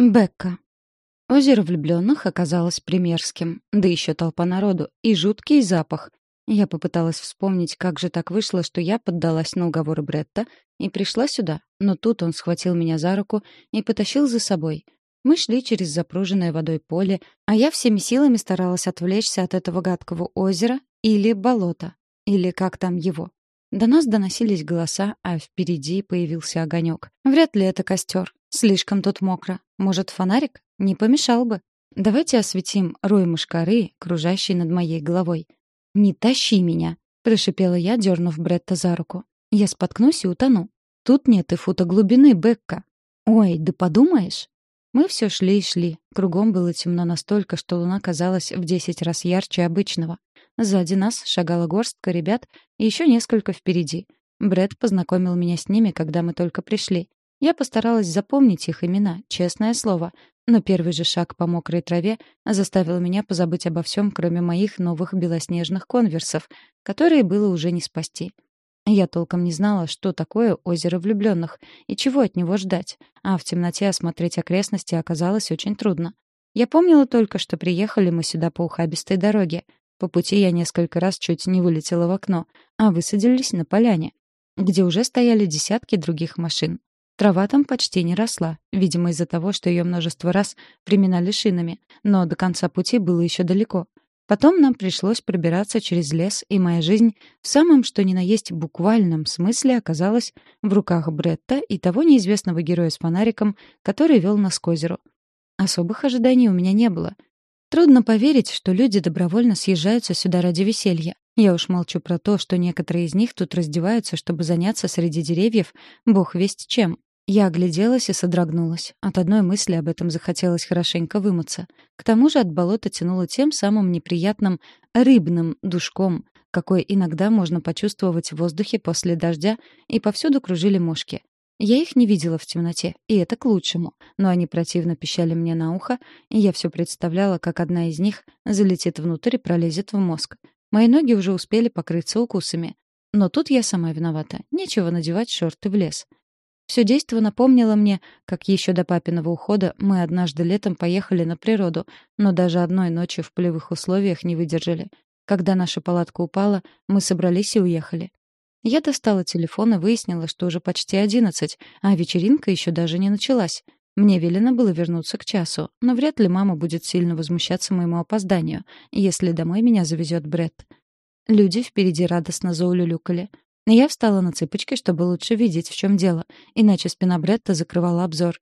Бекка. Озеро влюбленных оказалось примерским, да еще толпа народу и жуткий запах. Я попыталась вспомнить, как же так вышло, что я поддалась на уговоры Бретта и пришла сюда, но тут он схватил меня за руку и потащил за собой. Мы шли через запруженное водой поле, а я всеми силами старалась отвлечься от этого гадкого озера или болота, или как там его. До нас доносились голоса, а впереди появился огонек. Вряд ли это костер. Слишком тут мокро. Может, фонарик? Не помешал бы. Давайте осветим рой мушкары, кружащий над моей головой. «Не тащи меня!» — прошипела я, дернув Бретта за руку. «Я споткнусь и утону. Тут нет и фута глубины, Бекка. Ой, да подумаешь!» Мы все шли и шли. Кругом было темно настолько, что луна казалась в десять раз ярче обычного. Сзади нас шагала горстка ребят и еще несколько впереди. Бред познакомил меня с ними, когда мы только пришли. Я постаралась запомнить их имена, честное слово, но первый же шаг по мокрой траве заставил меня позабыть обо всем, кроме моих новых белоснежных конверсов, которые было уже не спасти. Я толком не знала, что такое озеро влюбленных и чего от него ждать, а в темноте осмотреть окрестности оказалось очень трудно. Я помнила только, что приехали мы сюда по ухабистой дороге. По пути я несколько раз чуть не вылетела в окно, а высадились на поляне, где уже стояли десятки других машин. Трава там почти не росла, видимо, из-за того, что ее множество раз приминали шинами, но до конца пути было еще далеко. Потом нам пришлось пробираться через лес, и моя жизнь в самом что ни на есть буквальном смысле оказалась в руках Бретта и того неизвестного героя с фонариком, который вел нас к озеру. Особых ожиданий у меня не было. Трудно поверить, что люди добровольно съезжаются сюда ради веселья. Я уж молчу про то, что некоторые из них тут раздеваются, чтобы заняться среди деревьев бог весть чем. Я огляделась и содрогнулась. От одной мысли об этом захотелось хорошенько вымыться. К тому же от болота тянуло тем самым неприятным рыбным душком, какой иногда можно почувствовать в воздухе после дождя, и повсюду кружили мушки. Я их не видела в темноте, и это к лучшему, но они противно пищали мне на ухо, и я все представляла, как одна из них залетит внутрь и пролезет в мозг. Мои ноги уже успели покрыться укусами. Но тут я сама виновата. Нечего надевать шорты в лес. Все действо напомнило мне, как еще до папиного ухода мы однажды летом поехали на природу, но даже одной ночью в полевых условиях не выдержали. Когда наша палатка упала, мы собрались и уехали. Я достала телефон и выяснила, что уже почти одиннадцать, а вечеринка еще даже не началась. Мне велено было вернуться к часу, но вряд ли мама будет сильно возмущаться моему опозданию, если домой меня завезет Бред. Люди впереди радостно заулюлюкали. Я встала на цыпочки, чтобы лучше видеть, в чем дело, иначе спина Бретта закрывала обзор.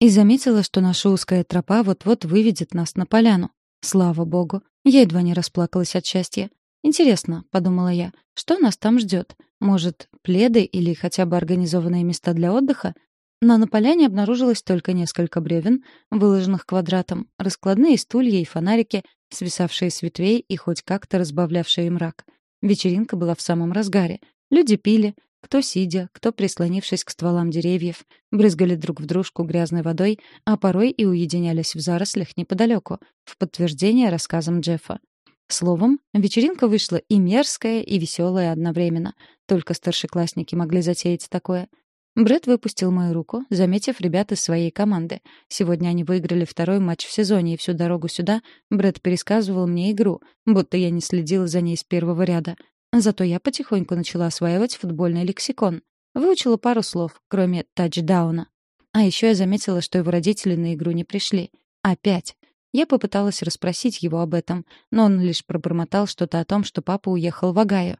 И заметила, что наша узкая тропа вот-вот выведет нас на поляну. Слава богу, я едва не расплакалась от счастья. «Интересно», — подумала я, — «что нас там ждет? Может, пледы или хотя бы организованные места для отдыха?» Но на поляне обнаружилось только несколько бревен, выложенных квадратом, раскладные стулья и фонарики, свисавшие с ветвей и хоть как-то разбавлявшие мрак. Вечеринка была в самом разгаре. Люди пили, кто сидя, кто прислонившись к стволам деревьев, брызгали друг в дружку грязной водой, а порой и уединялись в зарослях неподалеку, в подтверждение рассказам Джеффа. Словом, вечеринка вышла и мерзкая, и веселая одновременно. Только старшеклассники могли затеять такое. Брэд выпустил мою руку, заметив ребят из своей команды. Сегодня они выиграли второй матч в сезоне, и всю дорогу сюда Брэд пересказывал мне игру, будто я не следила за ней с первого ряда. Зато я потихоньку начала осваивать футбольный лексикон. Выучила пару слов, кроме тачдауна. А еще я заметила, что его родители на игру не пришли. Опять. Я попыталась расспросить его об этом, но он лишь пробормотал что-то о том, что папа уехал в Огайо.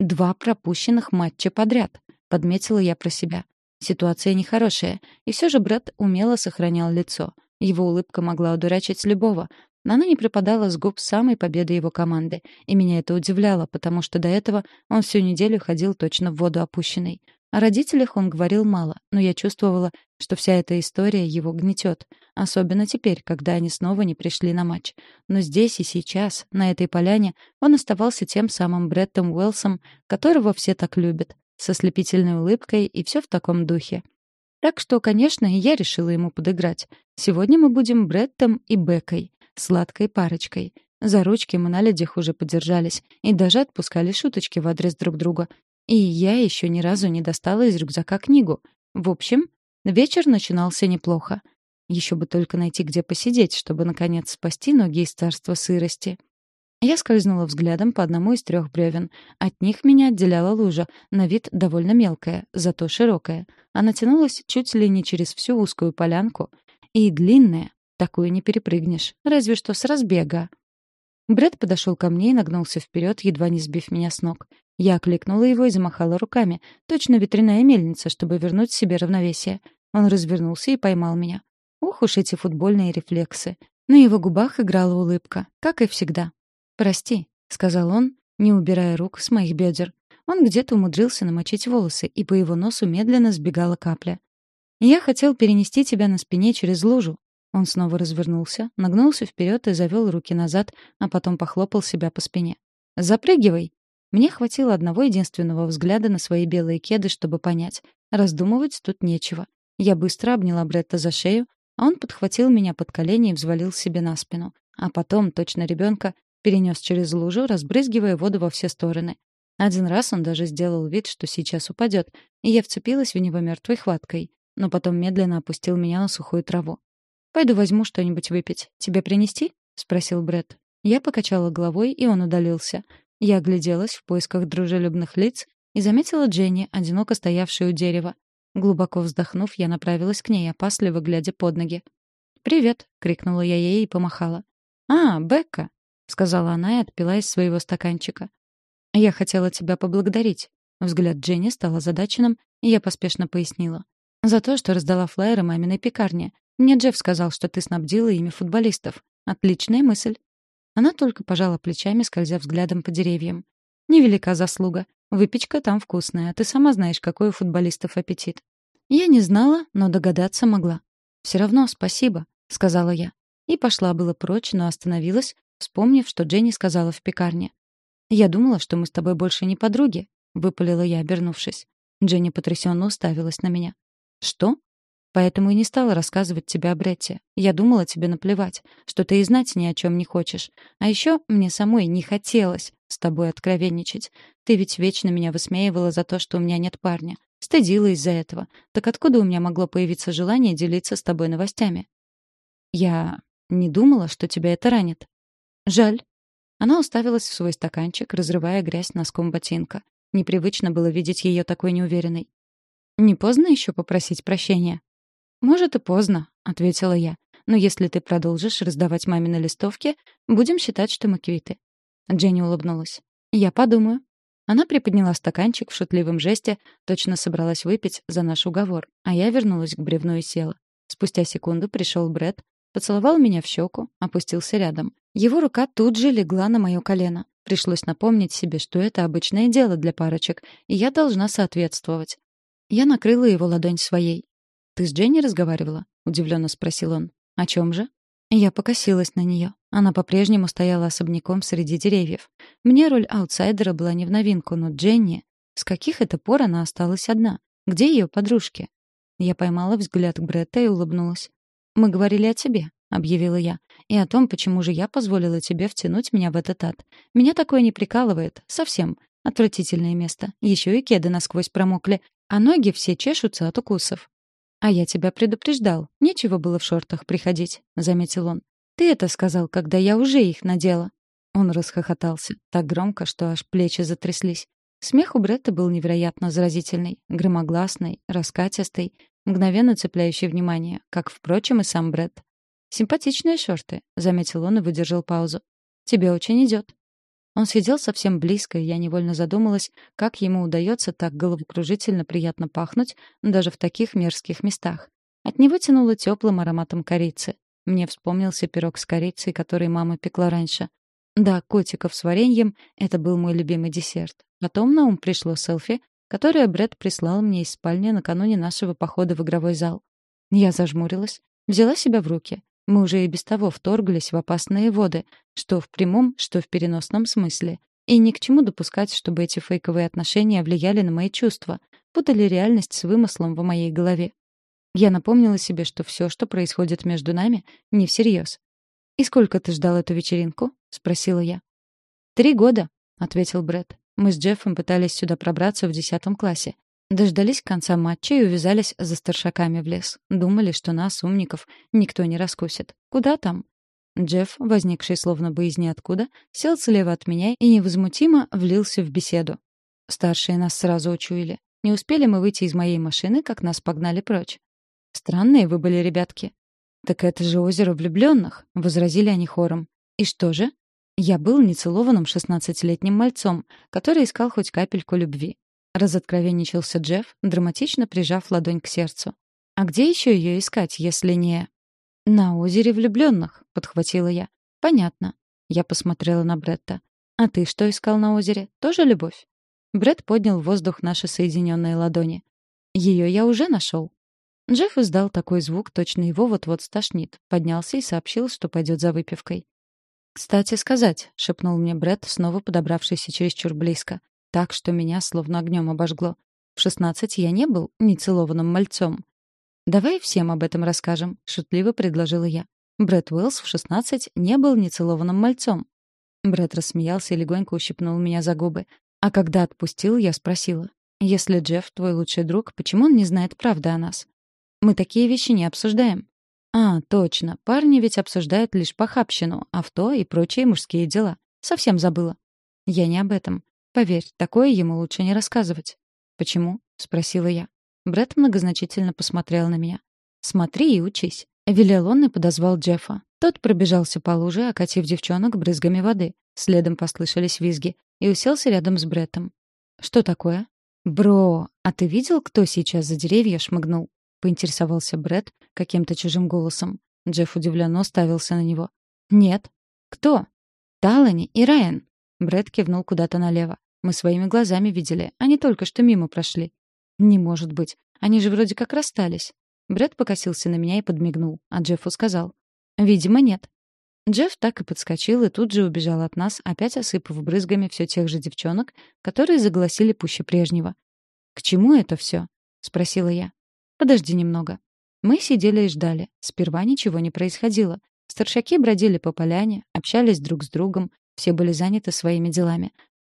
Два пропущенных матча подряд, подметила я про себя. Ситуация нехорошая, и все же Брэд умело сохранял лицо. Его улыбка могла удурачить любого, но она не пропадала с губ самой победы его команды, и меня это удивляло, потому что до этого он всю неделю ходил точно в воду опущенный. О родителях он говорил мало, но я чувствовала, что вся эта история его гнетет, особенно теперь, когда они снова не пришли на матч. Но здесь и сейчас, на этой поляне, он оставался тем самым Бреттом Уэллсом, которого все так любят, со слепительной улыбкой и все в таком духе. Так что, конечно, я решила ему подыграть. Сегодня мы будем Бреттом и Бекой сладкой парочкой. За ручки мы на людях уже подержались и даже отпускали шуточки в адрес друг друга. И я еще ни разу не достала из рюкзака книгу. В общем, вечер начинался неплохо. Еще бы только найти, где посидеть, чтобы, наконец, спасти ноги из царства сырости. Я скользнула взглядом по одному из трех бревен. От них меня отделяла лужа, на вид довольно мелкая, зато широкая. Она тянулась чуть ли не через всю узкую полянку. И длинная. Такую не перепрыгнешь, разве что с разбега. Брэд подошел ко мне и нагнулся вперед, едва не сбив меня с ног. Я окликнула его и замахала руками, точно ветряная мельница, чтобы вернуть себе равновесие. Он развернулся и поймал меня. Ух уж эти футбольные рефлексы. На его губах играла улыбка, как и всегда. «Прости», — сказал он, не убирая рук с моих бедер. Он где-то умудрился намочить волосы, и по его носу медленно сбегала капля. «Я хотел перенести тебя на спине через лужу». Он снова развернулся, нагнулся вперед и завел руки назад, а потом похлопал себя по спине. «Запрыгивай!» Мне хватило одного единственного взгляда на свои белые кеды, чтобы понять. Раздумывать тут нечего. Я быстро обняла Бретта за шею, а он подхватил меня под колени и взвалил себе на спину. А потом, точно ребенка, перенес через лужу, разбрызгивая воду во все стороны. Один раз он даже сделал вид, что сейчас упадет, и я вцепилась в него мертвой хваткой, но потом медленно опустил меня на сухую траву. «Пойду возьму что-нибудь выпить. Тебе принести?» — спросил Бред. Я покачала головой, и он удалился. Я огляделась в поисках дружелюбных лиц и заметила Дженни, одиноко стоявшую у дерева. Глубоко вздохнув, я направилась к ней, опасливо глядя под ноги. «Привет!» — крикнула я ей и помахала. «А, Бекка!» — сказала она и отпила из своего стаканчика. «Я хотела тебя поблагодарить». Взгляд Дженни стал озадаченным, и я поспешно пояснила. «За то, что раздала флаеры маминой пекарне. Мне Джефф сказал, что ты снабдила ими футболистов. Отличная мысль». Она только пожала плечами, скользя взглядом по деревьям. «Невелика заслуга. Выпечка там вкусная, а ты сама знаешь, какой у футболистов аппетит». Я не знала, но догадаться могла. «Все равно спасибо», — сказала я. И пошла было прочь, но остановилась, вспомнив, что Дженни сказала в пекарне. «Я думала, что мы с тобой больше не подруги», — выпалила я, обернувшись. Дженни потрясенно уставилась на меня. «Что?» Поэтому и не стала рассказывать тебе о Бретте. Я думала, тебе наплевать, что ты и знать ни о чем не хочешь. А еще мне самой не хотелось с тобой откровенничать. Ты ведь вечно меня высмеивала за то, что у меня нет парня. Стыдила из-за этого. Так откуда у меня могло появиться желание делиться с тобой новостями? Я не думала, что тебя это ранит. Жаль. Она уставилась в свой стаканчик, разрывая грязь носком ботинка. Непривычно было видеть ее такой неуверенной. «Не поздно еще попросить прощения?» «Может, и поздно», — ответила я. «Но если ты продолжишь раздавать мамины листовки, будем считать, что мы квиты». Дженни улыбнулась. «Я подумаю». Она приподняла стаканчик в шутливом жесте, точно собралась выпить за наш уговор, а я вернулась к бревну и села. Спустя секунду пришел Бред, поцеловал меня в щеку, опустился рядом. Его рука тут же легла на мое колено. Пришлось напомнить себе, что это обычное дело для парочек, и я должна соответствовать. Я накрыла его ладонь своей. «Ты с Дженни разговаривала?» — удивленно спросил он. «О чем же?» Я покосилась на нее. Она по-прежнему стояла особняком среди деревьев. Мне роль аутсайдера была не в новинку, но Дженни... С каких это пор она осталась одна? Где ее подружки? Я поймала взгляд Бретта и улыбнулась. «Мы говорили о тебе», — объявила я, «и о том, почему же я позволила тебе втянуть меня в этот ад. Меня такое не прикалывает. Совсем. Отвратительное место. Еще и кеды насквозь промокли, а ноги все чешутся от укусов. «А я тебя предупреждал. Нечего было в шортах приходить», — заметил он. «Ты это сказал, когда я уже их надела». Он расхохотался, так громко, что аж плечи затряслись. Смех у Бретта был невероятно заразительный, громогласный, раскатистый, мгновенно цепляющий внимание, как, впрочем, и сам Бретт. «Симпатичные шорты», — заметил он и выдержал паузу. «Тебе очень идет». Он сидел совсем близко, и я невольно задумалась, как ему удается так головокружительно приятно пахнуть даже в таких мерзких местах. От него тянуло теплым ароматом корицы. Мне вспомнился пирог с корицей, который мама пекла раньше. Да, котиков с вареньем — это был мой любимый десерт. Потом на ум пришло селфи, которое Брэд прислал мне из спальни накануне нашего похода в игровой зал. Я зажмурилась, взяла себя в руки. Мы уже и без того вторглись в опасные воды, что в прямом, что в переносном смысле. И ни к чему допускать, чтобы эти фейковые отношения влияли на мои чувства, путали реальность с вымыслом в моей голове. Я напомнила себе, что все, что происходит между нами, не всерьез. «И сколько ты ждал эту вечеринку?» — спросила я. «Три года», — ответил Брэд. «Мы с Джеффом пытались сюда пробраться в десятом классе. Дождались конца матча и увязались за старшаками в лес. Думали, что нас, умников, никто не раскусит. Куда там? Джефф, возникший словно бы из ниоткуда, сел слева от меня и невозмутимо влился в беседу. Старшие нас сразу учуяли. Не успели мы выйти из моей машины, как нас погнали прочь. «Странные вы были, ребятки». «Так это же озеро влюбленных», — возразили они хором. «И что же?» Я был нецелованным шестнадцатилетним мальцом, который искал хоть капельку любви. Разоткровенничался Джефф, драматично прижав ладонь к сердцу. «А где еще ее искать, если не...» «На озере влюбленных», — подхватила я. «Понятно». Я посмотрела на Бретта. «А ты что искал на озере? Тоже любовь?» Бред поднял в воздух наши соединенные ладони. «Ее я уже нашел». Джефф издал такой звук, точно его вот-вот стошнит. Поднялся и сообщил, что пойдет за выпивкой. «Кстати сказать», — шепнул мне Бред, снова подобравшийся чересчур близко. Так, что меня словно огнем обожгло. В шестнадцать я не был нецелованным мальцом. «Давай всем об этом расскажем», — шутливо предложила я. Брэд Уиллс в шестнадцать не был нецелованным мальцом. Брэд рассмеялся и легонько ущипнул меня за губы. А когда отпустил, я спросила. «Если Джефф твой лучший друг, почему он не знает правды о нас?» «Мы такие вещи не обсуждаем». «А, точно. Парни ведь обсуждают лишь похабщину, авто и прочие мужские дела. Совсем забыла». «Я не об этом. Поверь, такое ему лучше не рассказывать». «Почему?» — спросила я. Брэд многозначительно посмотрел на меня. «Смотри и учись». Велел он и подозвал Джеффа. Тот пробежался по луже, окатив девчонок брызгами воды. Следом послышались визги. И уселся рядом с Бреттом. «Что такое?» «Бро, а ты видел, кто сейчас за деревья шмыгнул?» — поинтересовался Бретт каким-то чужим голосом. Джефф удивленно уставился на него. «Нет». «Кто?» «Талани и Райан». Бретт кивнул куда-то налево. «Мы своими глазами видели. Они только что мимо прошли. «Не может быть. Они же вроде как расстались». Брэд покосился на меня и подмигнул, а Джеффу сказал. «Видимо, нет». Джефф так и подскочил и тут же убежал от нас, опять осыпав брызгами все тех же девчонок, которые загласили пуще прежнего. «К чему это все? спросила я. «Подожди немного». Мы сидели и ждали. Сперва ничего не происходило. Старшаки бродили по поляне, общались друг с другом, все были заняты своими делами.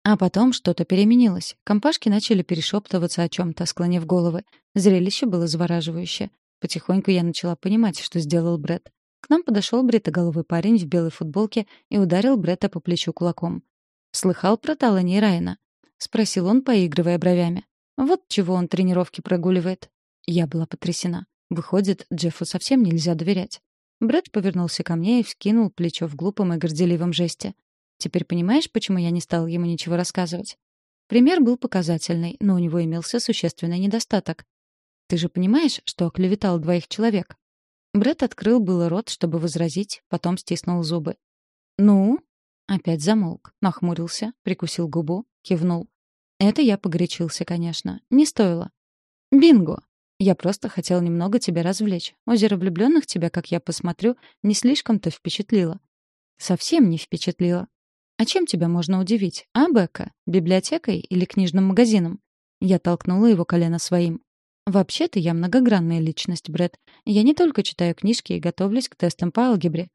А потом что-то переменилось. Компашки начали перешептываться о чем-то, склонив головы. Зрелище было завораживающее. Потихоньку я начала понимать, что сделал Бред. К нам подошел бритоголовый парень в белой футболке и ударил Бретта по плечу кулаком. «Слыхал про Талани и Райана?» — спросил он, поигрывая бровями. «Вот чего он тренировки прогуливает». Я была потрясена. Выходит, Джеффу совсем нельзя доверять. Брэд повернулся ко мне и вскинул плечо в глупом и горделивом жесте. Теперь понимаешь, почему я не стал ему ничего рассказывать? Пример был показательный, но у него имелся существенный недостаток. Ты же понимаешь, что оклеветал двоих человек? Бред открыл было рот, чтобы возразить, потом стиснул зубы. «Ну?» Опять замолк, нахмурился, прикусил губу, кивнул. «Это я погорячился, конечно. Не стоило». «Бинго!» Я просто хотел немного тебя развлечь. Озеро влюбленных тебя, как я посмотрю, не слишком-то впечатлило. Совсем не впечатлило. «А чем тебя можно удивить, а, Бекка? Библиотекой или книжным магазином?» Я толкнула его колено своим. «Вообще-то я многогранная личность, Брэд. Я не только читаю книжки и готовлюсь к тестам по алгебре».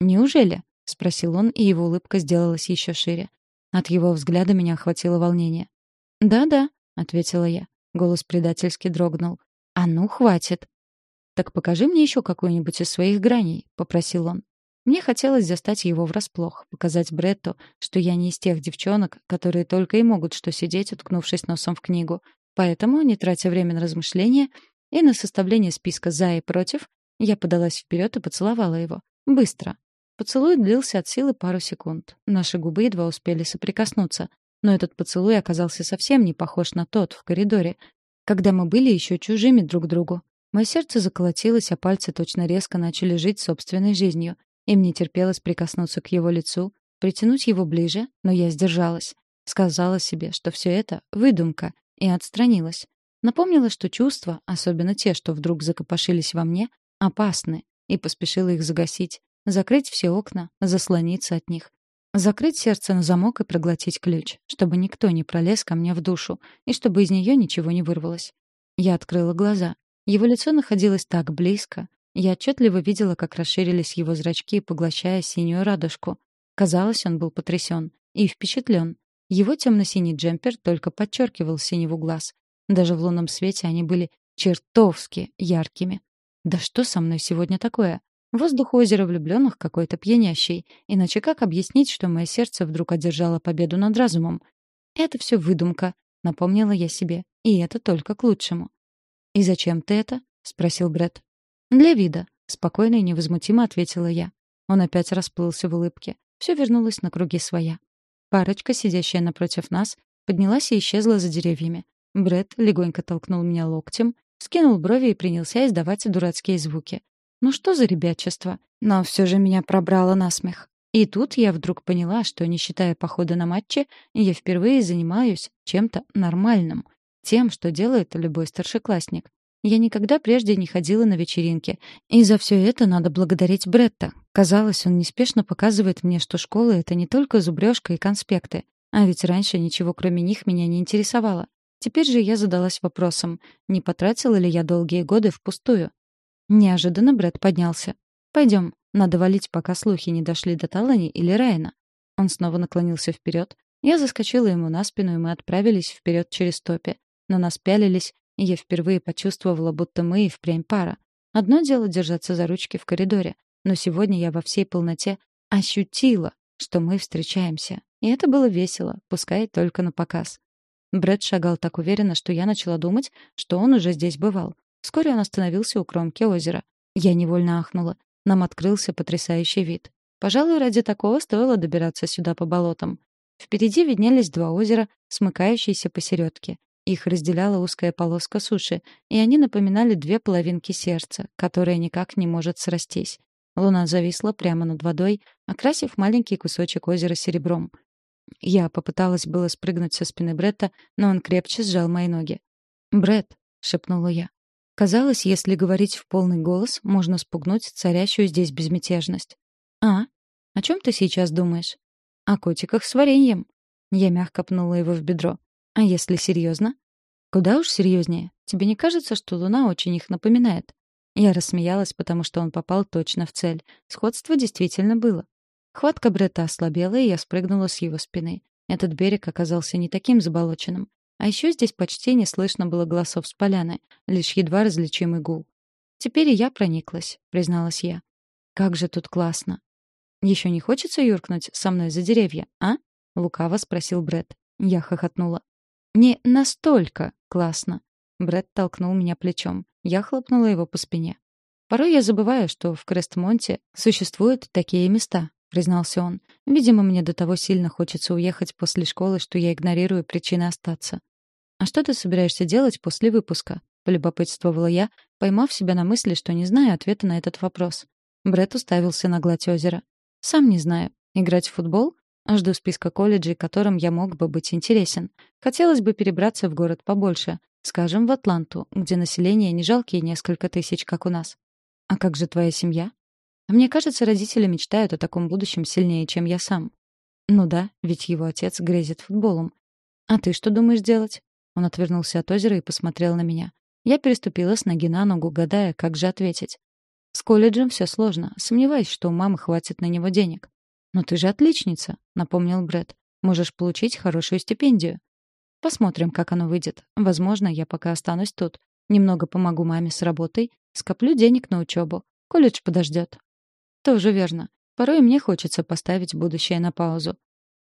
«Неужели?» — спросил он, и его улыбка сделалась еще шире. От его взгляда меня охватило волнение. «Да-да», — ответила я. Голос предательски дрогнул. «А ну, хватит!» «Так покажи мне еще какую-нибудь из своих граней», — попросил он. Мне хотелось застать его врасплох, показать Бретту, что я не из тех девчонок, которые только и могут что сидеть, уткнувшись носом в книгу. Поэтому, не тратя время на размышления и на составление списка «за» и «против», я подалась вперед и поцеловала его. Быстро. Поцелуй длился от силы пару секунд. Наши губы едва успели соприкоснуться. Но этот поцелуй оказался совсем не похож на тот в коридоре, когда мы были еще чужими друг другу. Мое сердце заколотилось, а пальцы точно резко начали жить собственной жизнью. И мне терпелось прикоснуться к его лицу, притянуть его ближе, но я сдержалась. Сказала себе, что все это — выдумка, и отстранилась. Напомнила, что чувства, особенно те, что вдруг закопошились во мне, опасны, и поспешила их загасить, закрыть все окна, заслониться от них. Закрыть сердце на замок и проглотить ключ, чтобы никто не пролез ко мне в душу, и чтобы из нее ничего не вырвалось. Я открыла глаза. Его лицо находилось так близко, я отчетливо видела, как расширились его зрачки, поглощая синюю радужку. Казалось, он был потрясен и впечатлен. Его темно-синий джемпер только подчеркивал синеву глаз. Даже в лунном свете они были чертовски яркими. Да что со мной сегодня такое? Воздух озера влюбленных какой-то пьянящий. Иначе как объяснить, что мое сердце вдруг одержало победу над разумом? Это все выдумка, напомнила я себе. И это только к лучшему. «И зачем ты это?» — спросил Бред. «Для вида», — спокойно и невозмутимо ответила я. Он опять расплылся в улыбке. Все вернулось на круги своя. Парочка, сидящая напротив нас, поднялась и исчезла за деревьями. Бред легонько толкнул меня локтем, скинул брови и принялся издавать дурацкие звуки. Ну что за ребячество? Но все же меня пробрало насмех. И тут я вдруг поняла, что, не считая похода на матчи, я впервые занимаюсь чем-то нормальным. Тем, что делает любой старшеклассник. Я никогда прежде не ходила на вечеринки, и за все это надо благодарить Бретта. Казалось, он неспешно показывает мне, что школа — это не только зубрежка и конспекты. А ведь раньше ничего кроме них меня не интересовало. Теперь же я задалась вопросом, не потратила ли я долгие годы впустую. Неожиданно Бретт поднялся. «Пойдем, надо валить, пока слухи не дошли до Талани или Райана». Он снова наклонился вперед. Я заскочила ему на спину, и мы отправились вперед через топи. На нас пялились, я впервые почувствовала, будто мы и впрямь пара. Одно дело держаться за ручки в коридоре, но сегодня я во всей полноте ощутила, что мы встречаемся. И это было весело, пускай только на показ. Брэд шагал так уверенно, что я начала думать, что он уже здесь бывал. Вскоре он остановился у кромки озера. Я невольно ахнула. Нам открылся потрясающий вид. Пожалуй, ради такого стоило добираться сюда по болотам. Впереди виднелись два озера, смыкающиеся посередке. Их разделяла узкая полоска суши, и они напоминали две половинки сердца, которое никак не может срастись. Луна зависла прямо над водой, окрасив маленький кусочек озера серебром. Я попыталась было спрыгнуть со спины Бретта, но он крепче сжал мои ноги. «Бретт», — шепнула я. Казалось, если говорить в полный голос, можно спугнуть царящую здесь безмятежность. «А? О чем ты сейчас думаешь?» «О котиках с вареньем». Я мягко пнула его в бедро. А если серьезно? Куда уж серьезнее. Тебе не кажется, что Луна очень их напоминает? Я рассмеялась, потому что он попал точно в цель. Сходство действительно было. Хватка Бретта ослабела, и я спрыгнула с его спины. Этот берег оказался не таким заболоченным. А еще здесь почти не слышно было голосов с поляны, лишь едва различимый гул. «Теперь и я прониклась», — призналась я. «Как же тут классно!» «Еще не хочется юркнуть со мной за деревья, а?» — лукаво спросил Бред. Я хохотнула. Не настолько классно. Брэд толкнул меня плечом. Я хлопнула его по спине. Порой я забываю, что в Крестмонте существуют такие места, признался он. Видимо, мне до того сильно хочется уехать после школы, что я игнорирую причины остаться. А что ты собираешься делать после выпуска? полюбопытствовала я, поймав себя на мысли, что не знаю ответа на этот вопрос. Брэд уставился на гладь озера. Сам не знаю. Играть в футбол? Жду списка колледжей, которым я мог бы быть интересен. Хотелось бы перебраться в город побольше, скажем, в Атланту, где население не жалкие несколько тысяч, как у нас. А как же твоя семья? Мне кажется, родители мечтают о таком будущем сильнее, чем я сам. Ну да, ведь его отец грезит футболом. А ты что думаешь делать? Он отвернулся от озера и посмотрел на меня. Я переступила с ноги на ногу, гадая, как же ответить. С колледжем все сложно. Сомневаюсь, что у мамы хватит на него денег. «Но ты же отличница», — напомнил Брэд. «Можешь получить хорошую стипендию». «Посмотрим, как оно выйдет. Возможно, я пока останусь тут. Немного помогу маме с работой, скоплю денег на учебу. Колледж подождет». «Тоже верно. Порой мне хочется поставить будущее на паузу».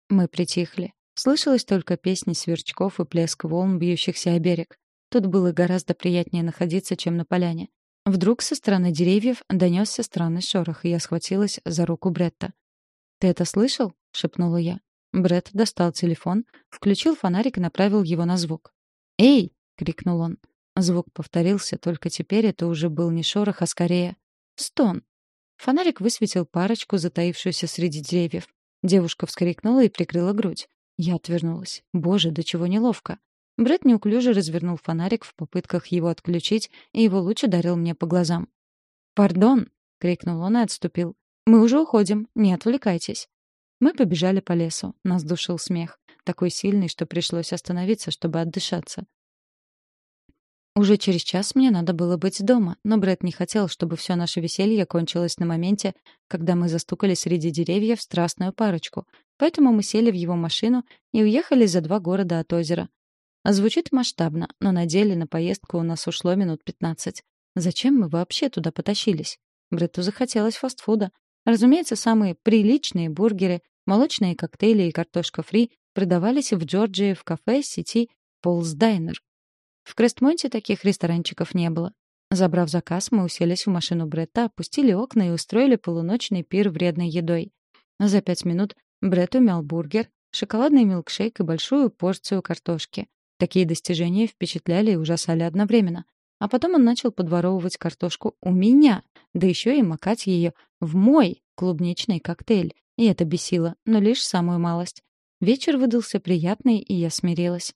Мы притихли. Слышалась только песни сверчков и плеск волн, бьющихся о берег. Тут было гораздо приятнее находиться, чем на поляне. Вдруг со стороны деревьев донесся странный шорох, и я схватилась за руку Бретта. «Ты это слышал?» — шепнула я. Бред достал телефон, включил фонарик и направил его на звук. «Эй!» — крикнул он. Звук повторился, только теперь это уже был не шорох, а скорее стон. Фонарик высветил парочку, затаившуюся среди деревьев. Девушка вскрикнула и прикрыла грудь. Я отвернулась. Боже, до чего неловко. Бред неуклюже развернул фонарик в попытках его отключить, и его луч ударил мне по глазам. «Пардон!» — крикнул он и отступил. «Мы уже уходим, не отвлекайтесь». Мы побежали по лесу. Нас душил смех. Такой сильный, что пришлось остановиться, чтобы отдышаться. Уже через час мне надо было быть дома, но Брэд не хотел, чтобы все наше веселье кончилось на моменте, когда мы застукали среди деревьев страстную парочку. Поэтому мы сели в его машину и уехали за два города от озера. Звучит масштабно, но на деле на поездку у нас ушло минут 15. Зачем мы вообще туда потащились? Бретту захотелось фастфуда. Разумеется, самые приличные бургеры, молочные коктейли и картошка фри продавались в Джорджии в кафе сети Полз Дайнер. В Крестмонте таких ресторанчиков не было. Забрав заказ, мы уселись в машину Бретта, опустили окна и устроили полуночный пир вредной едой. За пять минут Брett умял бургер, шоколадный милкшейк и большую порцию картошки. Такие достижения впечатляли и ужасали одновременно. А потом он начал подворовывать картошку у меня, да еще и макать ее в мой клубничный коктейль. И это бесило, но лишь самую малость. Вечер выдался приятный, и я смирилась.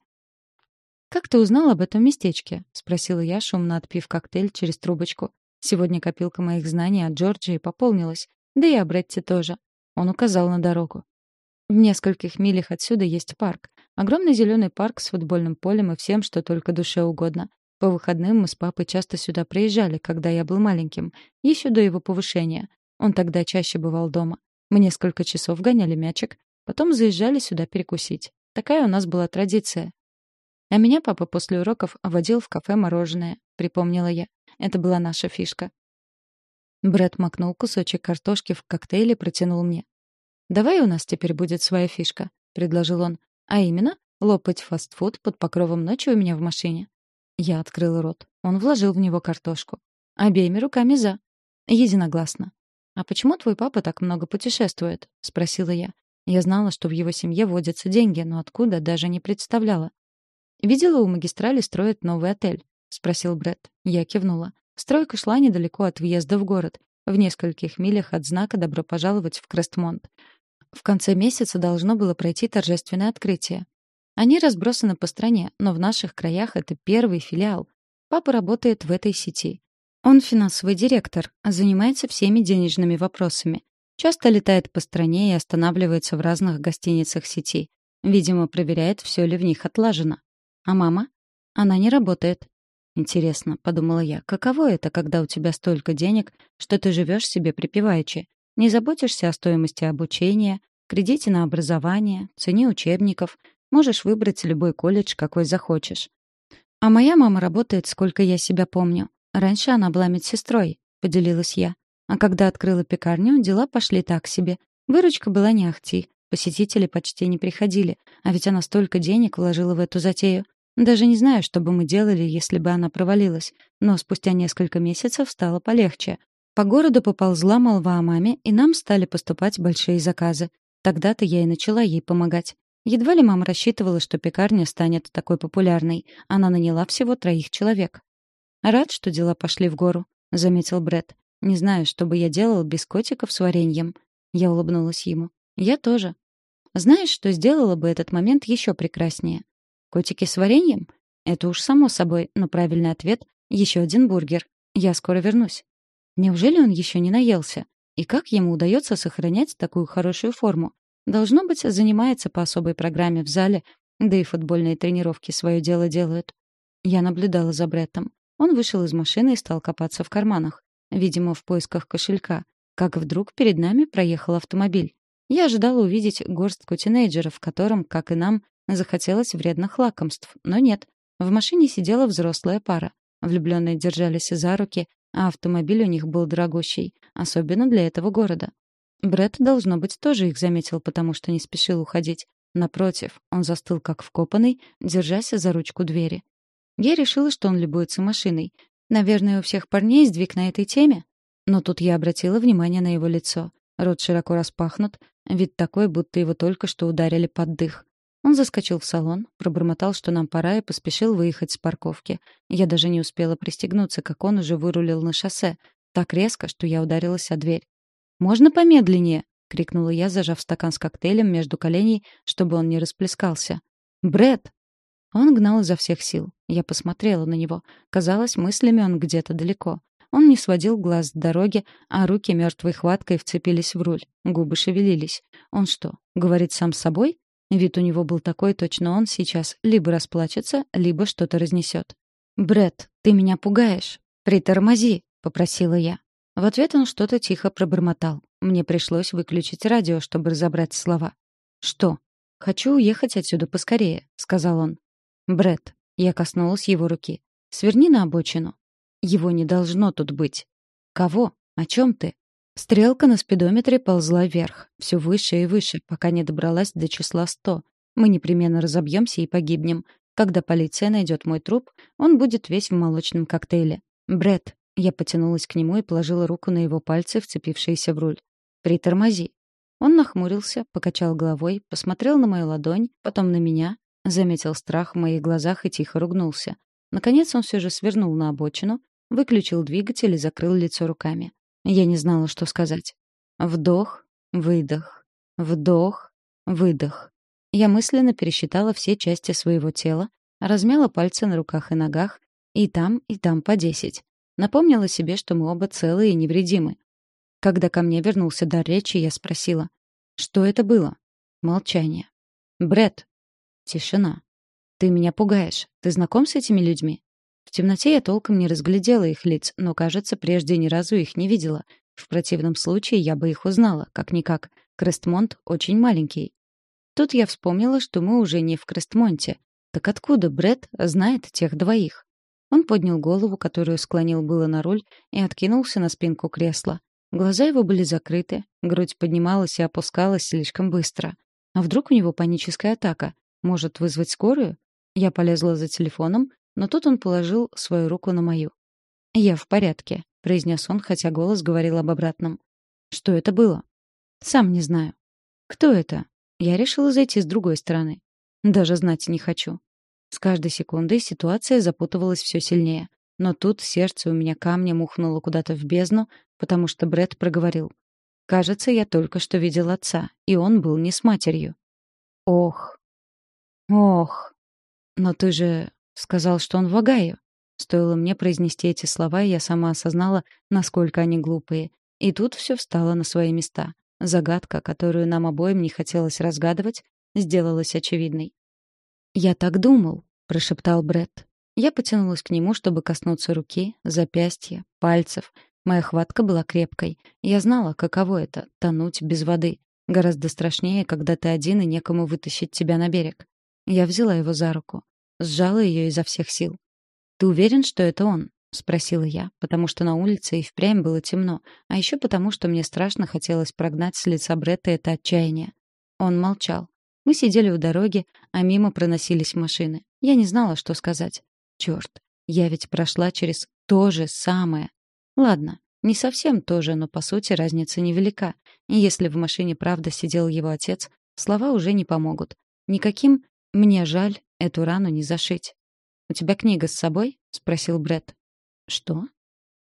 «Как ты узнал об этом местечке?» — спросила я, шумно отпив коктейль через трубочку. Сегодня копилка моих знаний о Джорджии пополнилась, да и о Бретте тоже. Он указал на дорогу. В нескольких милях отсюда есть парк. Огромный зеленый парк с футбольным полем и всем, что только душе угодно. По выходным мы с папой часто сюда приезжали, когда я был маленьким, еще до его повышения. Он тогда чаще бывал дома. Мы несколько часов гоняли мячик, потом заезжали сюда перекусить. Такая у нас была традиция. А меня папа после уроков водил в кафе мороженое, припомнила я. Это была наша фишка. Брэд макнул кусочек картошки в коктейль и протянул мне. «Давай у нас теперь будет своя фишка», — предложил он. «А именно, лопать фастфуд под покровом ночи у меня в машине». Я открыл рот. Он вложил в него картошку. Обеими руками за. Единогласно. «А почему твой папа так много путешествует?» — спросила я. Я знала, что в его семье водятся деньги, но откуда, даже не представляла. «Видела, у магистрали строят новый отель?» — спросил Брэд. Я кивнула. Стройка шла недалеко от въезда в город, в нескольких милях от знака «Добро пожаловать в Крестмонт». В конце месяца должно было пройти торжественное открытие. Они разбросаны по стране, но в наших краях это первый филиал. Папа работает в этой сети. Он финансовый директор, занимается всеми денежными вопросами. Часто летает по стране и останавливается в разных гостиницах сети. Видимо, проверяет, все ли в них отлажено. А мама? Она не работает. Интересно, подумала я, каково это, когда у тебя столько денег, что ты живешь себе припеваючи? Не заботишься о стоимости обучения, кредите на образование, цене учебников, можешь выбрать любой колледж, какой захочешь. А моя мама работает, сколько я себя помню. Раньше она была медсестрой, поделилась я. А когда открыла пекарню, дела пошли так себе. Выручка была не ахти. Посетители почти не приходили, а ведь она столько денег вложила в эту затею. Даже не знаю, что бы мы делали, если бы она провалилась, но спустя несколько месяцев стало полегче. По городу поползла молва о маме, и нам стали поступать большие заказы. Тогда-то я и начала ей помогать. Едва ли мама рассчитывала, что пекарня станет такой популярной. Она наняла всего троих человек. «Рад, что дела пошли в гору», — заметил Бред. «Не знаю, что бы я делал без котиков с вареньем». Я улыбнулась ему. «Я тоже». «Знаешь, что сделала бы этот момент еще прекраснее? Котики с вареньем? Это уж само собой, но правильный ответ — еще один бургер. Я скоро вернусь. Неужели он еще не наелся? И как ему удается сохранять такую хорошую форму? Должно быть, занимается по особой программе в зале, да и футбольные тренировки свое дело делают. Я наблюдала за Бреттом. Он вышел из машины и стал копаться в карманах. Видимо, в поисках кошелька. Как вдруг перед нами проехал автомобиль. Я ожидала увидеть горстку тинейджеров, которым, как и нам, Захотелось вредных лакомств, но нет. В машине сидела взрослая пара. Влюбленные держались за руки, а автомобиль у них был дорогущий, особенно для этого города. Бред должно быть, тоже их заметил, потому что не спешил уходить. Напротив, он застыл как вкопанный, держась за ручку двери. Я решила, что он любуется машиной. Наверное, у всех парней сдвиг на этой теме. Но тут я обратила внимание на его лицо. Рот широко распахнут, вид такой, будто его только что ударили под дых. Он заскочил в салон, пробормотал, что нам пора, и поспешил выехать с парковки. Я даже не успела пристегнуться, как он уже вырулил на шоссе. Так резко, что я ударилась о дверь. «Можно помедленнее?» — крикнула я, зажав стакан с коктейлем между коленей, чтобы он не расплескался. Бред! Он гнал изо всех сил. Я посмотрела на него. Казалось, мыслями он где-то далеко. Он не сводил глаз с дороги, а руки мертвой хваткой вцепились в руль. Губы шевелились. Он что, говорит сам с собой? Вид у него был такой, точно он сейчас либо расплачется, либо что-то разнесет. Бред, ты меня пугаешь. Притормози», — попросила я. В ответ он что-то тихо пробормотал. Мне пришлось выключить радио, чтобы разобрать слова. «Что?» «Хочу уехать отсюда поскорее», — сказал он. Бред. Я коснулась его руки. «Сверни на обочину». «Его не должно тут быть». «Кого? О чем ты?» Стрелка на спидометре ползла вверх, все выше и выше, пока не добралась до числа сто. Мы непременно разобьемся и погибнем. Когда полиция найдет мой труп, он будет весь в молочном коктейле. Бред. Я потянулась к нему и положила руку на его пальцы, вцепившиеся в руль. «Притормози». Он нахмурился, покачал головой, посмотрел на мою ладонь, потом на меня, заметил страх в моих глазах и тихо ругнулся. Наконец он все же свернул на обочину, выключил двигатель и закрыл лицо руками. Я не знала, что сказать. Вдох, выдох, вдох, выдох. Я мысленно пересчитала все части своего тела, размяла пальцы на руках и ногах, и там, и там по десять. Напомнила себе, что мы оба целы и невредимы. Когда ко мне вернулся дар речи, я спросила, что это было? Молчание. Бред. Тишина. Ты меня пугаешь. Ты знаком с этими людьми? В темноте я толком не разглядела их лиц, но, кажется, прежде ни разу их не видела. В противном случае я бы их узнала, как-никак. Крестмонт очень маленький. Тут я вспомнила, что мы уже не в Крестмонте. Так откуда Бред знает тех двоих? Он поднял голову, которую склонил было на руль, и откинулся на спинку кресла. Глаза его были закрыты, грудь поднималась и опускалась слишком быстро. А вдруг у него паническая атака? Может вызвать скорую? Я полезла за телефоном, но тут он положил свою руку на мою. «Я в порядке», — произнес он, хотя голос говорил об обратном. «Что это было?» «Сам не знаю». «Кто это?» Я решила зайти с другой стороны. Даже знать не хочу. С каждой секундой ситуация запутывалась все сильнее. Но тут сердце у меня камнем ухнуло куда-то в бездну, потому что Бред проговорил. «Кажется, я только что видел отца, и он был не с матерью». «Ох! Ох! Но ты же Сказал, что он в Огайо. Стоило мне произнести эти слова, и я сама осознала, насколько они глупые. И тут все встало на свои места. Загадка, которую нам обоим не хотелось разгадывать, сделалась очевидной. «Я так думал», — прошептал Бред. Я потянулась к нему, чтобы коснуться руки, запястья, пальцев. Моя хватка была крепкой. Я знала, каково это — тонуть без воды. Гораздо страшнее, когда ты один и некому вытащить тебя на берег. Я взяла его за руку. Сжала ее изо всех сил. «Ты уверен, что это он?» — спросила я, потому что на улице и впрямь было темно, а еще потому, что мне страшно хотелось прогнать с лица Бретта это отчаяние. Он молчал. Мы сидели у дороги, а мимо проносились машины. Я не знала, что сказать. Черт, я ведь прошла через то же самое. Ладно, не совсем то же, но по сути разница невелика. И если в машине правда сидел его отец, слова уже не помогут. Никаким «мне жаль» Эту рану не зашить. «У тебя книга с собой?» — спросил Бред. «Что?»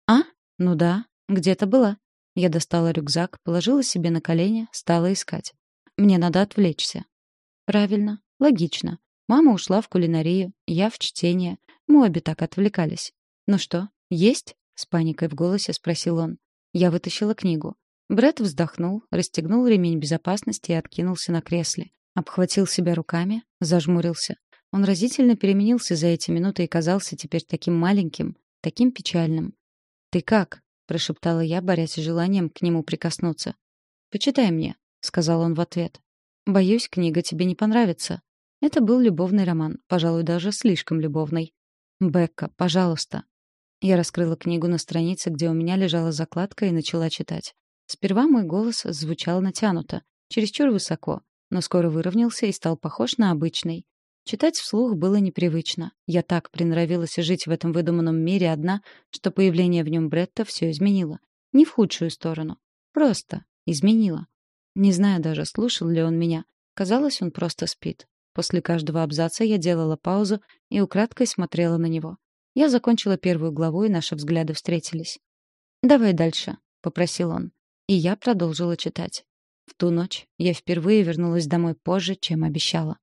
«А? Ну да, где-то была». Я достала рюкзак, положила себе на колени, стала искать. «Мне надо отвлечься». «Правильно, логично. Мама ушла в кулинарию, я в чтение. Мы обе так отвлекались. Ну что, есть?» — с паникой в голосе спросил он. Я вытащила книгу. Бред вздохнул, расстегнул ремень безопасности и откинулся на кресле. Обхватил себя руками, зажмурился. Он разительно переменился за эти минуты и казался теперь таким маленьким, таким печальным. «Ты как?» — прошептала я, борясь с желанием к нему прикоснуться. «Почитай мне», — сказал он в ответ. «Боюсь, книга тебе не понравится». Это был любовный роман, пожалуй, даже слишком любовный. «Бекка, пожалуйста». Я раскрыла книгу на странице, где у меня лежала закладка, и начала читать. Сперва мой голос звучал натянуто, чересчур высоко, но скоро выровнялся и стал похож на обычный. Читать вслух было непривычно. Я так приноровилась жить в этом выдуманном мире одна, что появление в нем Бретта все изменило. Не в худшую сторону. Просто изменило. Не знаю даже, слушал ли он меня. Казалось, он просто спит. После каждого абзаца я делала паузу и украдкой смотрела на него. Я закончила первую главу, и наши взгляды встретились. «Давай дальше», — попросил он. И я продолжила читать. В ту ночь я впервые вернулась домой позже, чем обещала.